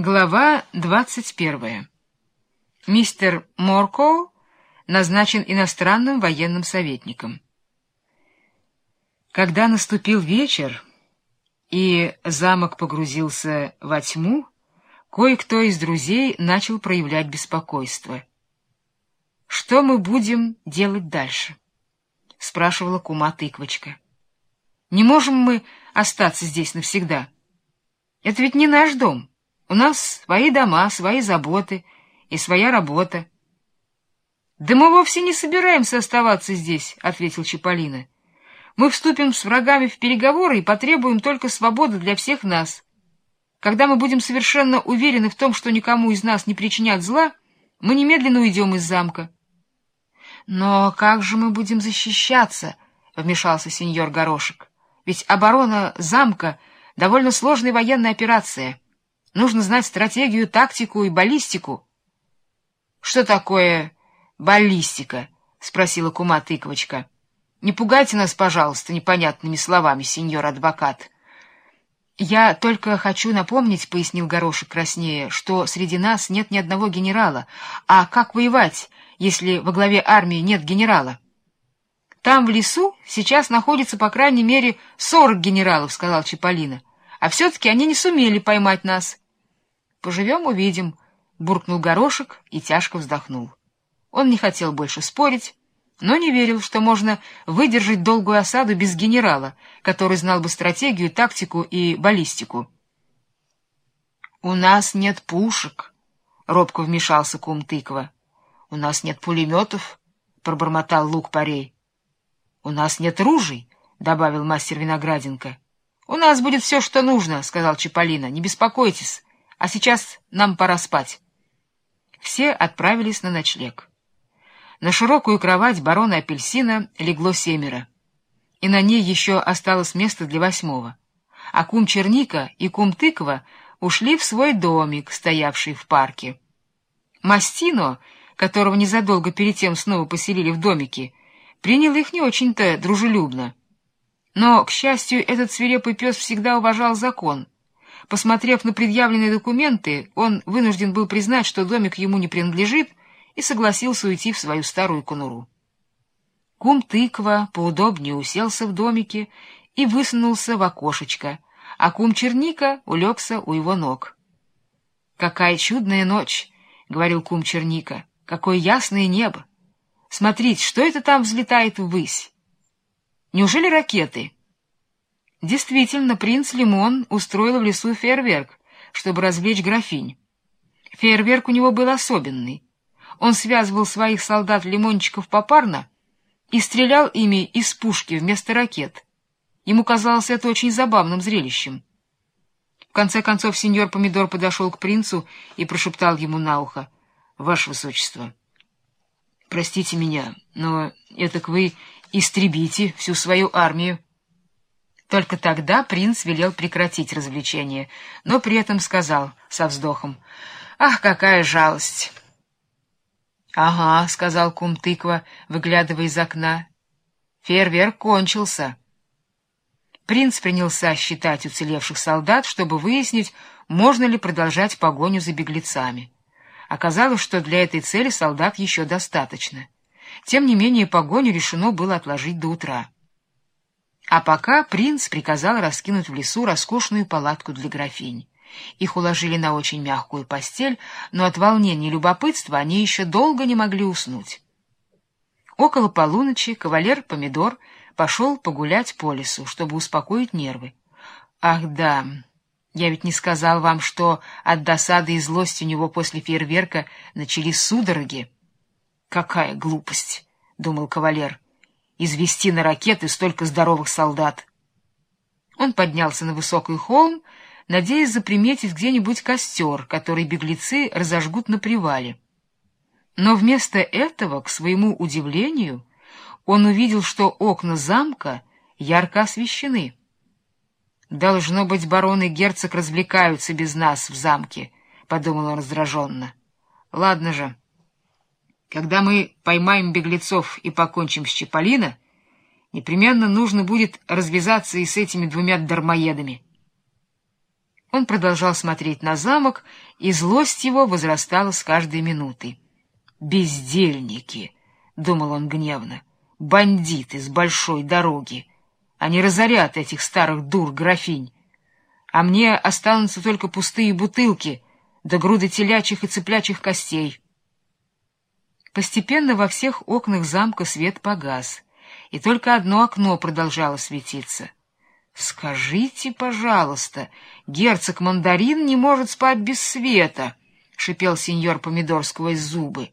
Глава 21. Мистер Моркоу назначен иностранным военным советником. Когда наступил вечер и замок погрузился во тьму, кое-кто из друзей начал проявлять беспокойство. «Что мы будем делать дальше?» — спрашивала кума Тыквочка. «Не можем мы остаться здесь навсегда. Это ведь не наш дом». У нас свои дома, свои заботы и своя работа. — Да мы вовсе не собираемся оставаться здесь, — ответил Чиполлино. — Мы вступим с врагами в переговоры и потребуем только свободы для всех нас. Когда мы будем совершенно уверены в том, что никому из нас не причинят зла, мы немедленно уйдем из замка. — Но как же мы будем защищаться? — вмешался сеньор Горошек. — Ведь оборона замка — довольно сложная военная операция. — Нужно знать стратегию, тактику и баллистику. — Что такое баллистика? — спросила кума тыковочка. — Не пугайте нас, пожалуйста, непонятными словами, сеньор адвокат. — Я только хочу напомнить, — пояснил Горошек краснее, — что среди нас нет ни одного генерала. А как воевать, если во главе армии нет генерала? — Там, в лесу, сейчас находится, по крайней мере, сорок генералов, — сказал Чиполлино. — А все-таки они не сумели поймать нас. —— Поживем — увидим, — буркнул горошек и тяжко вздохнул. Он не хотел больше спорить, но не верил, что можно выдержать долгую осаду без генерала, который знал бы стратегию, тактику и баллистику. — У нас нет пушек, — робко вмешался кум тыква. — У нас нет пулеметов, — пробормотал лук-порей. — У нас нет ружей, — добавил мастер Винограденко. — У нас будет все, что нужно, — сказал Чиполлино. — Не беспокойтесь. А сейчас нам пора спать. Все отправились на ночлег. На широкую кровать барона Апельсина легло семеро, и на ней еще осталось место для восьмого. А кум Черника и кум Тыква ушли в свой домик, стоявший в парке. Мастино, которого незадолго перед тем снова поселили в домике, принял их не очень-то дружелюбно. Но, к счастью, этот свирепый пес всегда уважал закон — Посмотрев на предъявленные документы, он вынужден был признать, что домик ему не принадлежит, и согласился уйти в свою старую конуру. Кум тыква поудобнее уселся в домике и высунулся в окошечко, а кум черника улегся у его ног. — Какая чудная ночь! — говорил кум черника. — Какое ясное небо! Смотрите, что это там взлетает ввысь? Неужели ракеты? — Действительно, принц Лимон устроил в лесу фейерверк, чтобы развлечь графинь. Фейерверк у него был особенный. Он связывал своих солдат-лимончиков попарно и стрелял ими из пушки вместо ракет. Ему казалось это очень забавным зрелищем. В конце концов сеньор Помидор подошел к принцу и прошептал ему на ухо. — Ваше Высочество, простите меня, но этак вы истребите всю свою армию. Только тогда принц велел прекратить развлечение, но при этом сказал со вздохом, «Ах, какая жалость!» «Ага», — сказал кум тыква, выглядывая из окна. «Фейерверк кончился». Принц принялся считать уцелевших солдат, чтобы выяснить, можно ли продолжать погоню за беглецами. Оказалось, что для этой цели солдат еще достаточно. Тем не менее, погоню решено было отложить до утра. А пока принц приказал раскинуть в лесу роскошную палатку для графинь. Их уложили на очень мягкую постель, но от волнения и любопытства они еще долго не могли уснуть. Около полуночи кавалер Помидор пошел погулять по лесу, чтобы успокоить нервы. Ах да, я ведь не сказал вам, что от досады и злости у него после фейерверка начались судороги. Какая глупость, — думал кавалер извести на ракеты столько здоровых солдат. Он поднялся на высокий холм, надеясь заприметить где-нибудь костер, который беглецы разожгут на привале. Но вместо этого, к своему удивлению, он увидел, что окна замка ярко освещены. «Должно быть, барон и герцог развлекаются без нас в замке», — подумал он раздраженно. «Ладно же». Когда мы поймаем беглецов и покончим с Чаполино, непременно нужно будет развязаться и с этими двумя дармоедами. Он продолжал смотреть на замок, и злость его возрастала с каждой минутой. «Бездельники!» — думал он гневно. «Бандиты с большой дороги! Они разорят этих старых дур-графинь! А мне останутся только пустые бутылки да груды телячьих и цыплячьих костей!» Постепенно во всех окнах замка свет погас, и только одно окно продолжало светиться — «Скажите, пожалуйста, герцог Мандарин не может спать без света», — шипел сеньор Помидор сквозь зубы.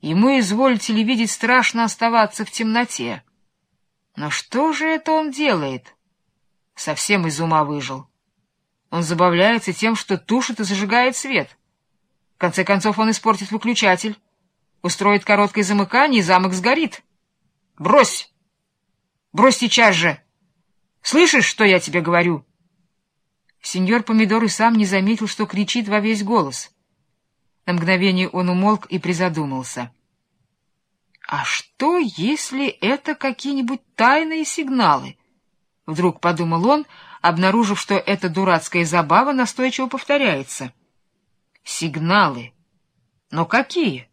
«Ему, изволите ли видеть, страшно оставаться в темноте. Но что же это он делает?» Совсем из ума выжил. Он забавляется тем, что тушит и зажигает свет. В конце концов, он испортит выключатель, устроит короткое замыкание, и замок сгорит. «Брось! Брось сейчас же!» Слышишь, что я тебе говорю? Сеньор Помидор и сам не заметил, что кричит во весь голос. На мгновение он умолк и призадумался. «А что, если это какие-нибудь тайные сигналы?» Вдруг подумал он, обнаружив, что эта дурацкая забава настойчиво повторяется. «Сигналы? Но какие?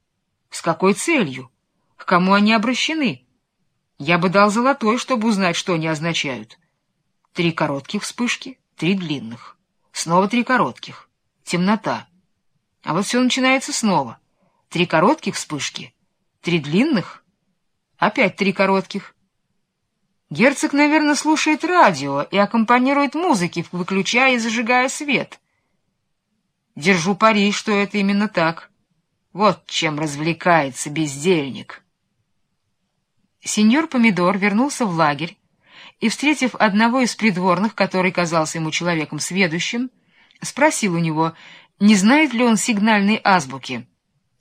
С какой целью? К кому они обращены? Я бы дал золотой, чтобы узнать, что они означают». Три коротких вспышки, три длинных. Снова три коротких. Темнота. А вот все начинается снова. Три коротких вспышки, три длинных, опять три коротких. Герцог, наверное, слушает радио и аккомпанирует музыке, выключая и зажигая свет. Держу пари, что это именно так. Вот чем развлекается бездельник. Сеньор Помидор вернулся в лагерь, и, встретив одного из придворных, который казался ему человеком сведущим, спросил у него, не знает ли он сигнальной азбуки.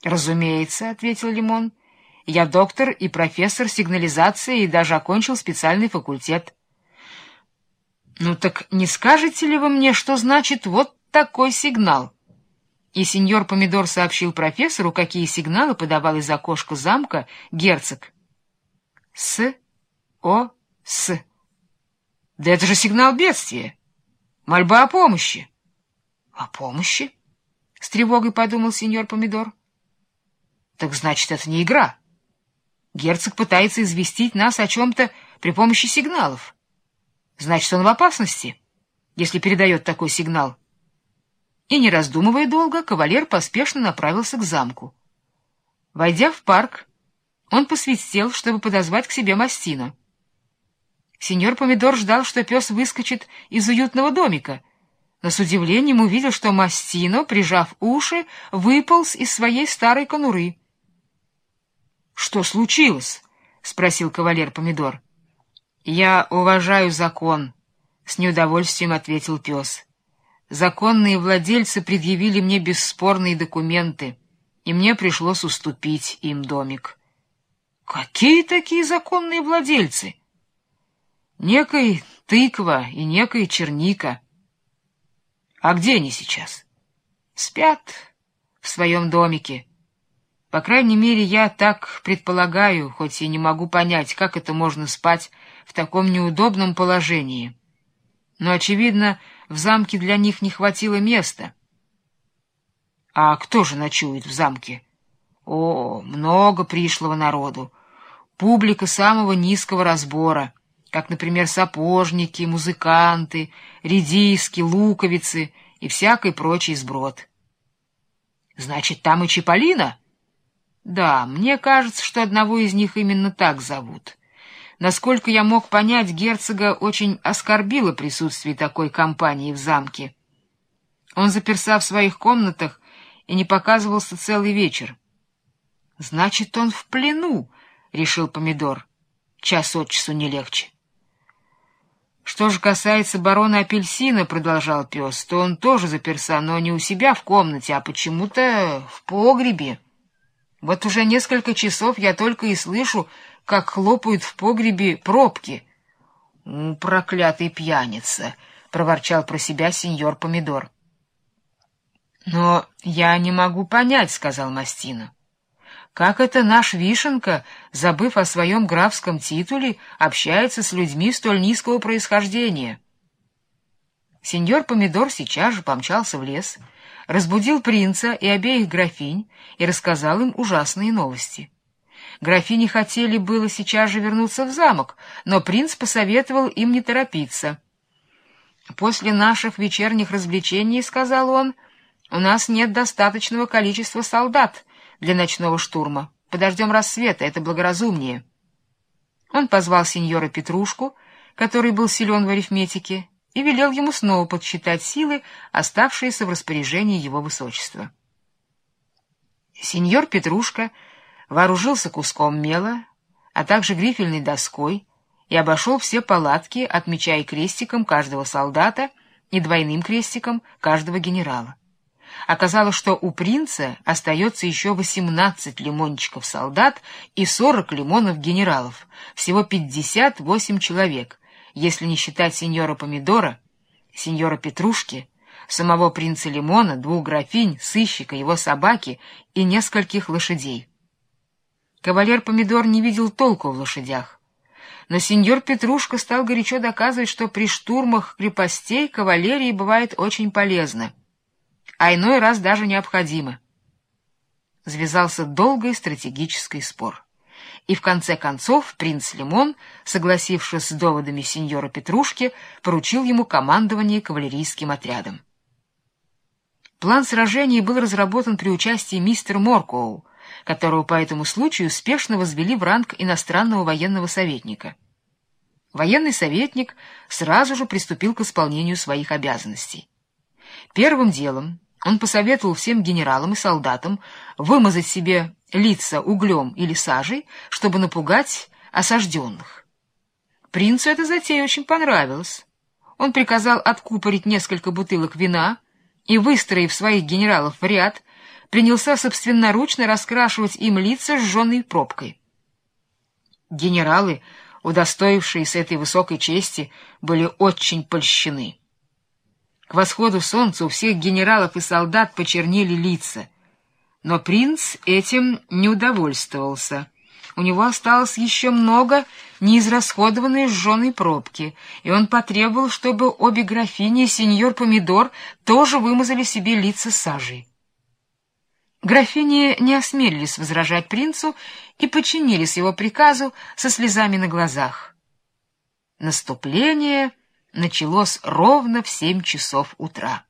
«Разумеется», — ответил Лимон, — «я доктор и профессор сигнализации и даже окончил специальный факультет». «Ну так не скажете ли вы мне, что значит вот такой сигнал?» И сеньор Помидор сообщил профессору, какие сигналы подавал из окошка замка герцог. «С, О, С». Да это же сигнал бедствия. Мольба о помощи. — О помощи? — с тревогой подумал сеньор Помидор. — Так значит, это не игра. Герцог пытается известить нас о чем-то при помощи сигналов. Значит, он в опасности, если передает такой сигнал. И, не раздумывая долго, кавалер поспешно направился к замку. Войдя в парк, он посвистел, чтобы подозвать к себе Мастину. Сеньор Помидор ждал, что пес выскочит из уютного домика, но с удивлением увидел, что Мастино, прижав уши, выполз из своей старой конуры. — Что случилось? — спросил кавалер Помидор. — Я уважаю закон, — с неудовольствием ответил пес. Законные владельцы предъявили мне бесспорные документы, и мне пришлось уступить им домик. — Какие такие законные владельцы? — Некой тыква и некой черника. А где они сейчас? Спят в своем домике. По крайней мере, я так предполагаю, хоть и не могу понять, как это можно спать в таком неудобном положении. Но, очевидно, в замке для них не хватило места. А кто же ночует в замке? О, много пришлого народу. Публика самого низкого разбора — как, например, сапожники, музыканты, редиски, луковицы и всякий прочий сброд. Значит, там и Чиполлино? Да, мне кажется, что одного из них именно так зовут. Насколько я мог понять, герцога очень оскорбило присутствие такой компании в замке. Он заперся в своих комнатах и не показывался целый вечер. — Значит, он в плену, — решил Помидор. Час от часу не легче. Что же касается барона Апельсина, — продолжал пес, — то он тоже заперся, но не у себя в комнате, а почему-то в погребе. Вот уже несколько часов я только и слышу, как хлопают в погребе пробки. — проклятый пьяница! — проворчал про себя сеньор Помидор. — Но я не могу понять, — сказал Мастина. Как это наш Вишенка, забыв о своем графском титуле, общается с людьми столь низкого происхождения? Сеньор Помидор сейчас же помчался в лес, разбудил принца и обеих графинь и рассказал им ужасные новости. Графини хотели было сейчас же вернуться в замок, но принц посоветовал им не торопиться. «После наших вечерних развлечений, — сказал он, — у нас нет достаточного количества солдат для ночного штурма. Подождем рассвета, это благоразумнее». Он позвал сеньора Петрушку, который был силен в арифметике, и велел ему снова подсчитать силы, оставшиеся в распоряжении его высочества. Сеньор Петрушка вооружился куском мела, а также грифельной доской и обошел все палатки, отмечая крестиком каждого солдата и двойным крестиком каждого генерала. Оказалось, что у принца остается еще восемнадцать лимончиков солдат и сорок лимонов генералов, всего пятьдесят восемь человек, если не считать сеньора Помидора, сеньора Петрушки, самого принца Лимона, двух графинь, сыщика, его собаки и нескольких лошадей. Кавалер Помидор не видел толку в лошадях, но сеньор Петрушка стал горячо доказывать, что при штурмах крепостей кавалерии бывает очень полезно, а иной раз даже необходимо. Завязался долгий стратегический спор и в конце концов принц Лимон, согласившись с доводами сеньора Петрушки, поручил ему командование кавалерийским отрядом. План сражения был разработан при участии мистера Моркоу, которого по этому случаю успешно возвели в ранг иностранного военного советника. Военный советник сразу же приступил к исполнению своих обязанностей. Первым делом он посоветовал всем генералам и солдатам вымазать себе лица углем или сажей, чтобы напугать осажденных. Принцу эта затея очень понравилась. Он приказал откупорить несколько бутылок вина и, выстроив своих генералов в ряд, принялся собственноручно раскрашивать им лица сжженной пробкой. Генералы, удостоившиеся этой высокой чести, были очень польщены. К восходу солнца у всех генералов и солдат почернели лица, но принц этим не удовольствовался. У него осталось еще много неизрасходованной сжженной пробки, и он потребовал, чтобы обе графини и сеньор Помидор тоже вымазали себе лица сажей. Графини не осмелились возражать принцу и подчинились его приказу со слезами на глазах. Наступление началось ровно в семь часов утра.